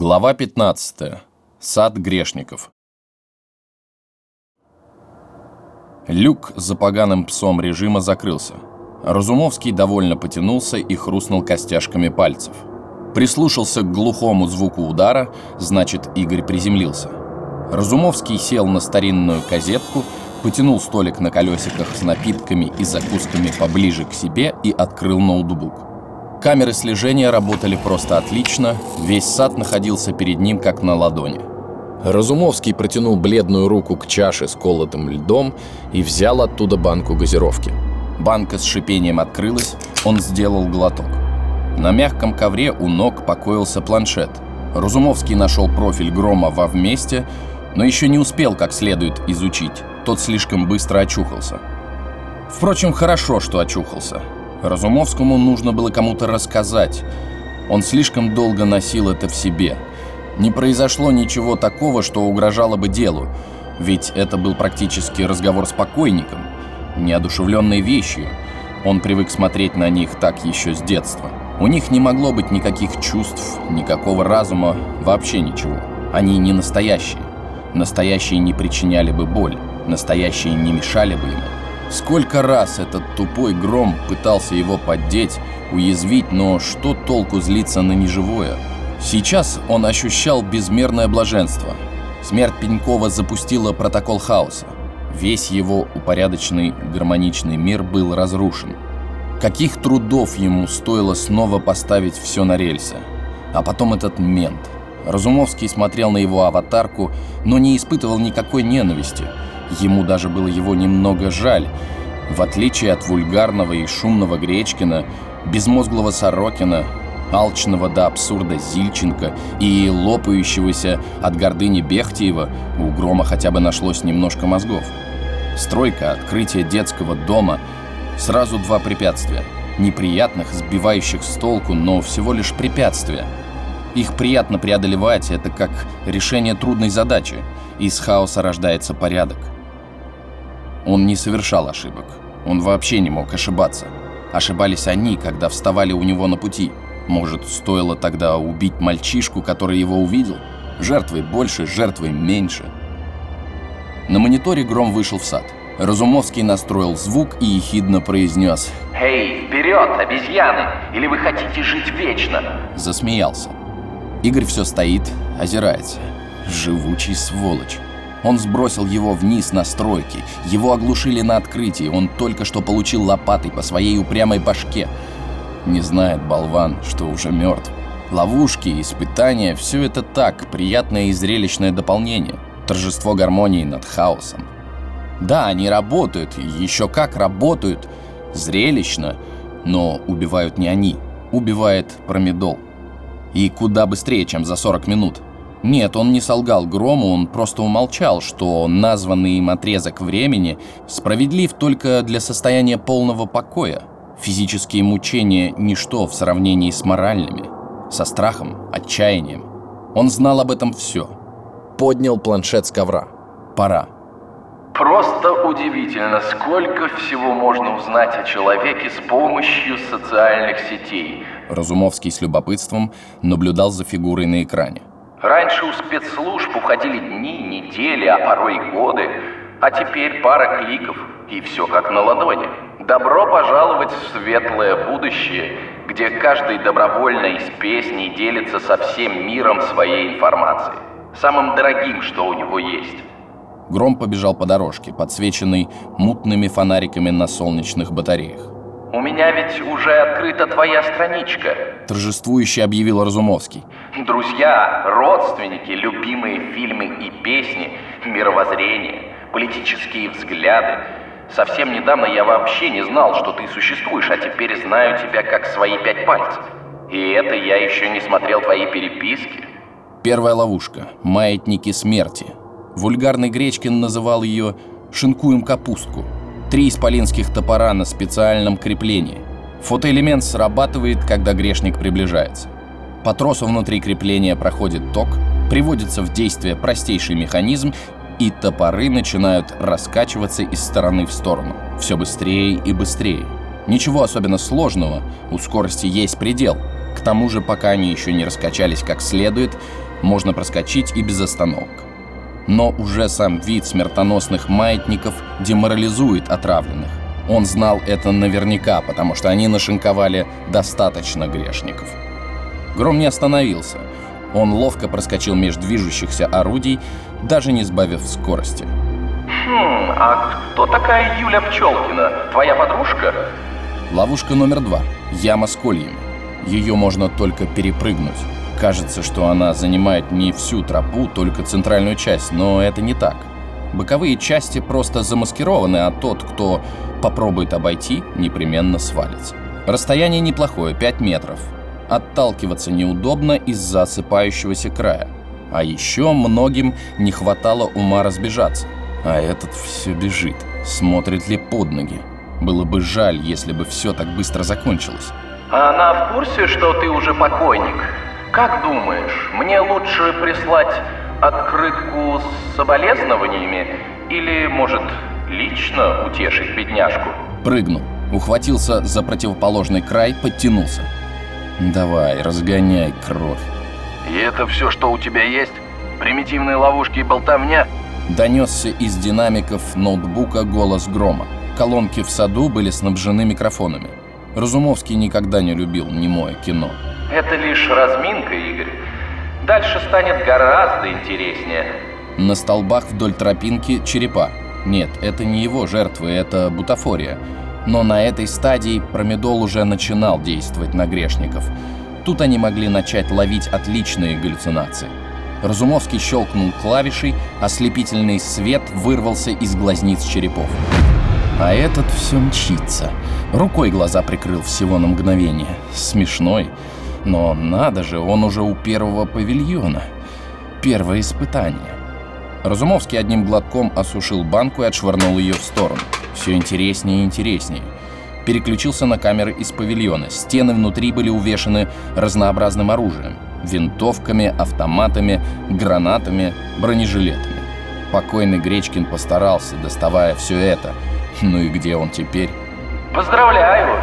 Глава 15. Сад грешников. Люк за поганым псом режима закрылся. Разумовский довольно потянулся и хрустнул костяшками пальцев. Прислушался к глухому звуку удара, значит, Игорь приземлился. Разумовский сел на старинную казетку, потянул столик на колесиках с напитками и закусками поближе к себе и открыл ноутбук. Камеры слежения работали просто отлично, весь сад находился перед ним как на ладони. Разумовский протянул бледную руку к чаше с колотым льдом и взял оттуда банку газировки. Банка с шипением открылась, он сделал глоток. На мягком ковре у ног покоился планшет. Разумовский нашел профиль Грома во вместе, но еще не успел как следует изучить. Тот слишком быстро очухался. Впрочем, хорошо, что очухался. Разумовскому нужно было кому-то рассказать. Он слишком долго носил это в себе. Не произошло ничего такого, что угрожало бы делу, ведь это был практически разговор с покойником, неодушевленной вещью. Он привык смотреть на них так еще с детства. У них не могло быть никаких чувств, никакого разума, вообще ничего. Они не настоящие. Настоящие не причиняли бы боль, настоящие не мешали бы ему. Сколько раз этот тупой гром пытался его поддеть, уязвить, но что толку злиться на неживое? Сейчас он ощущал безмерное блаженство. Смерть Пенькова запустила протокол хаоса. Весь его упорядоченный гармоничный мир был разрушен. Каких трудов ему стоило снова поставить все на рельсы? А потом этот мент. Разумовский смотрел на его аватарку, но не испытывал никакой ненависти – Ему даже было его немного жаль. В отличие от вульгарного и шумного Гречкина, безмозглого Сорокина, алчного до абсурда Зильченко и лопающегося от гордыни Бехтиева, у Грома хотя бы нашлось немножко мозгов. Стройка, открытие детского дома — сразу два препятствия. Неприятных, сбивающих с толку, но всего лишь препятствия. Их приятно преодолевать, это как решение трудной задачи. Из хаоса рождается порядок. Он не совершал ошибок. Он вообще не мог ошибаться. Ошибались они, когда вставали у него на пути. Может, стоило тогда убить мальчишку, который его увидел? Жертвой больше, жертвой меньше. На мониторе Гром вышел в сад. Разумовский настроил звук и ехидно произнес «Эй, вперед, обезьяны! Или вы хотите жить вечно?» Засмеялся. Игорь все стоит, озирается. Живучий сволочь. Он сбросил его вниз на стройке. Его оглушили на открытии. Он только что получил лопатой по своей упрямой башке. Не знает болван, что уже мертв. Ловушки, испытания — все это так, приятное и зрелищное дополнение. Торжество гармонии над хаосом. Да, они работают, еще как работают. Зрелищно, но убивают не они. Убивает промедол. И куда быстрее, чем за 40 минут. Нет, он не солгал Грому, он просто умолчал, что названный им отрезок времени справедлив только для состояния полного покоя. Физические мучения – ничто в сравнении с моральными, со страхом, отчаянием. Он знал об этом все. Поднял планшет с ковра. Пора. Просто удивительно, сколько всего можно узнать о человеке с помощью социальных сетей. Разумовский с любопытством наблюдал за фигурой на экране. Раньше у спецслужб уходили дни, недели, а порой и годы. А теперь пара кликов, и все как на ладони. Добро пожаловать в светлое будущее, где каждый добровольно из песней делится со всем миром своей информацией. Самым дорогим, что у него есть. Гром побежал по дорожке, подсвеченной мутными фонариками на солнечных батареях. «У меня ведь уже открыта твоя страничка», – торжествующе объявил Разумовский. Друзья, родственники, любимые фильмы и песни, мировоззрение, политические взгляды. Совсем недавно я вообще не знал, что ты существуешь, а теперь знаю тебя как свои пять пальцев. И это я еще не смотрел твои переписки. Первая ловушка. Маятники смерти. Вульгарный Гречкин называл ее «шинкуем капустку». Три исполинских топора на специальном креплении. Фотоэлемент срабатывает, когда грешник приближается. По тросу внутри крепления проходит ток, приводится в действие простейший механизм, и топоры начинают раскачиваться из стороны в сторону. Все быстрее и быстрее. Ничего особенно сложного, у скорости есть предел. К тому же, пока они еще не раскачались как следует, можно проскочить и без остановок. Но уже сам вид смертоносных маятников деморализует отравленных. Он знал это наверняка, потому что они нашинковали достаточно грешников. Гром не остановился. Он ловко проскочил между движущихся орудий, даже не сбавив скорости. Хм, а кто такая Юля Пчелкина? Твоя подружка? Ловушка номер два. Яма с кольями. Ее можно только перепрыгнуть. Кажется, что она занимает не всю тропу, только центральную часть, но это не так. Боковые части просто замаскированы, а тот, кто попробует обойти, непременно свалится. Расстояние неплохое, 5 метров. Отталкиваться неудобно из-за осыпающегося края. А еще многим не хватало ума разбежаться. А этот все бежит, смотрит ли под ноги. Было бы жаль, если бы все так быстро закончилось. А она в курсе, что ты уже покойник? Как думаешь, мне лучше прислать открытку с соболезнованиями или, может, лично утешить бедняжку? Прыгнул, ухватился за противоположный край, подтянулся. Давай, разгоняй кровь. И это все, что у тебя есть? Примитивные ловушки и болтовня? Донесся из динамиков ноутбука голос грома. Колонки в саду были снабжены микрофонами. Разумовский никогда не любил немое кино. Это лишь разминка, Игорь. Дальше станет гораздо интереснее. На столбах вдоль тропинки черепа. Нет, это не его жертвы, это бутафория. Но на этой стадии промедол уже начинал действовать на грешников. Тут они могли начать ловить отличные галлюцинации. Разумовский щелкнул клавишей, ослепительный свет вырвался из глазниц черепов. А этот все мчится. Рукой глаза прикрыл всего на мгновение. Смешной. Но надо же, он уже у первого павильона. Первое испытание. Разумовский одним глотком осушил банку и отшвырнул ее в сторону. Все интереснее и интереснее. Переключился на камеры из павильона. Стены внутри были увешаны разнообразным оружием. Винтовками, автоматами, гранатами, бронежилетами. Покойный Гречкин постарался, доставая все это. Ну и где он теперь? Поздравляю!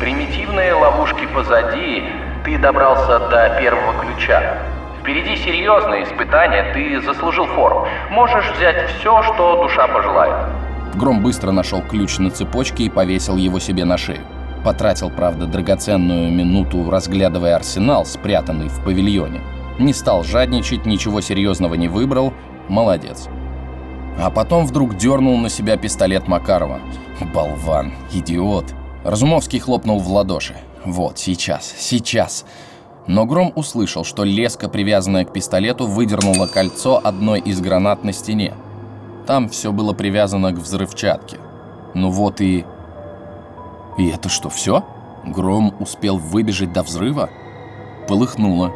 Примитивные ловушки позади, ты добрался до первого ключа. Впереди серьезное испытание, ты заслужил фору. Можешь взять все, что душа пожелает. Гром быстро нашел ключ на цепочке и повесил его себе на шею. Потратил, правда, драгоценную минуту, разглядывая арсенал, спрятанный в павильоне. Не стал жадничать, ничего серьезного не выбрал. Молодец. А потом вдруг дернул на себя пистолет Макарова. Болван, идиот. Разумовский хлопнул в ладоши. Вот, сейчас, сейчас. Но Гром услышал, что леска, привязанная к пистолету, выдернула кольцо одной из гранат на стене. Там все было привязано к взрывчатке. Ну вот и... И это что, все? Гром успел выбежать до взрыва? Полыхнуло.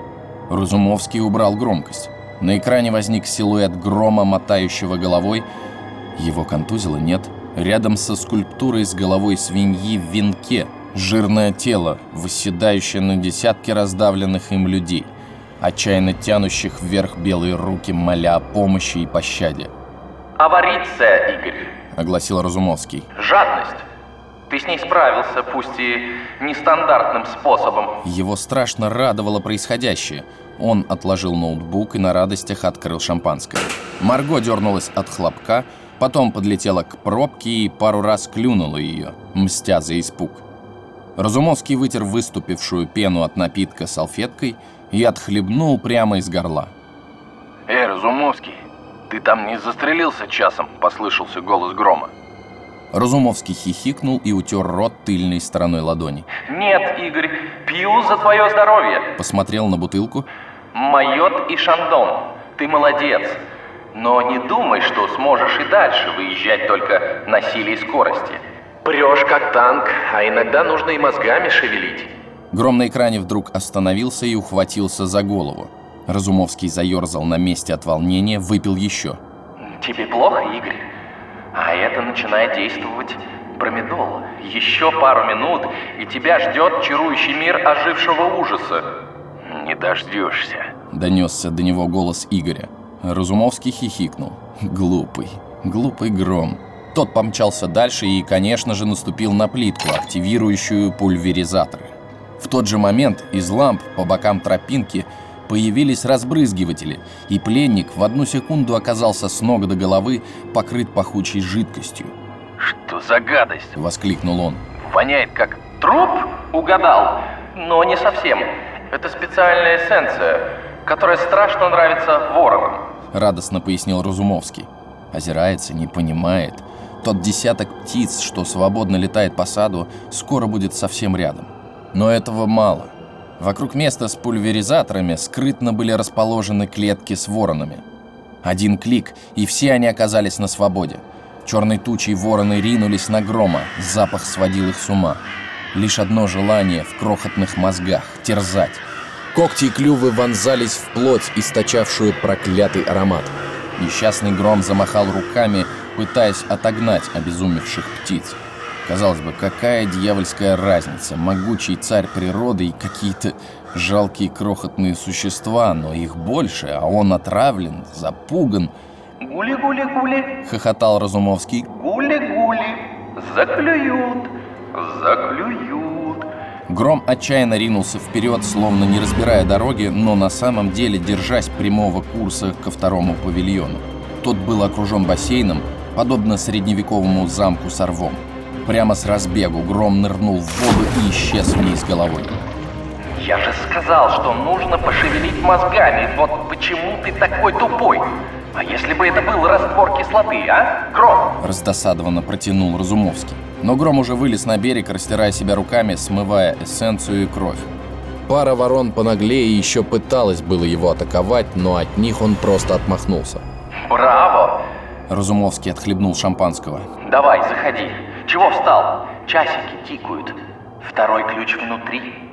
Разумовский убрал громкость. На экране возник силуэт грома, мотающего головой. Его контузило нет. Рядом со скульптурой с головой свиньи в венке жирное тело, восседающее на десятке раздавленных им людей, отчаянно тянущих вверх белые руки, моля о помощи и пощаде. «Аварийция, Игорь!» — огласил Разумовский. «Жадность. Ты с ней справился, пусть и нестандартным способом». Его страшно радовало происходящее. Он отложил ноутбук и на радостях открыл шампанское. Марго дернулась от хлопка, потом подлетела к пробке и пару раз клюнула ее, мстя за испуг. Разумовский вытер выступившую пену от напитка салфеткой и отхлебнул прямо из горла. «Эй, Разумовский, ты там не застрелился часом?» – послышался голос грома. Разумовский хихикнул и утер рот тыльной стороной ладони. «Нет, Игорь, пью за твое здоровье!» Посмотрел на бутылку. «Майот и Шандон, ты молодец. Но не думай, что сможешь и дальше выезжать только на силе и скорости. Прешь как танк, а иногда нужно и мозгами шевелить». Гром на экране вдруг остановился и ухватился за голову. Разумовский заерзал на месте от волнения, выпил еще. «Тебе плохо, Игорь? А это начинает действовать промедол. Еще пару минут, и тебя ждет чарующий мир ожившего ужаса». «Не дождешься», — донесся до него голос Игоря. Разумовский хихикнул. «Глупый, глупый гром». Тот помчался дальше и, конечно же, наступил на плитку, активирующую пульверизаторы. В тот же момент из ламп по бокам тропинки появились разбрызгиватели, и пленник в одну секунду оказался с ног до головы покрыт пахучей жидкостью. «Что за гадость?» — воскликнул он. «Воняет как труп?» «Угадал, но не совсем. Это специальная эссенция, которая страшно нравится воронам». Радостно пояснил Разумовский. Озирается, не понимает. Тот десяток птиц, что свободно летает по саду, скоро будет совсем рядом. Но этого мало. Вокруг места с пульверизаторами скрытно были расположены клетки с воронами. Один клик, и все они оказались на свободе. Черной тучей вороны ринулись на грома, запах сводил их с ума. Лишь одно желание в крохотных мозгах — терзать. Когти и клювы вонзались в плоть, источавшую проклятый аромат. Несчастный гром замахал руками, пытаясь отогнать обезумевших птиц. Казалось бы, какая дьявольская разница? Могучий царь природы и какие-то жалкие крохотные существа, но их больше, а он отравлен, запуган. «Гули-гули-гули, — хохотал Разумовский. гули-гули, заклюют, заклюют». Гром отчаянно ринулся вперед, словно не разбирая дороги, но на самом деле держась прямого курса ко второму павильону. Тот был окружен бассейном, подобно средневековому замку с орвом. Прямо с разбегу Гром нырнул в воду и исчез вниз головой. Я же сказал, что нужно пошевелить мозгами. Вот почему ты такой тупой? А если бы это был раствор кислоты, а? Гром! Раздосадованно протянул Разумовский. Но Гром уже вылез на берег, растирая себя руками, смывая эссенцию и кровь. Пара ворон понаглее еще пыталась было его атаковать, но от них он просто отмахнулся. Браво! Разумовский отхлебнул шампанского. Давай, заходи. Чего встал? Часики тикают. Второй ключ внутри.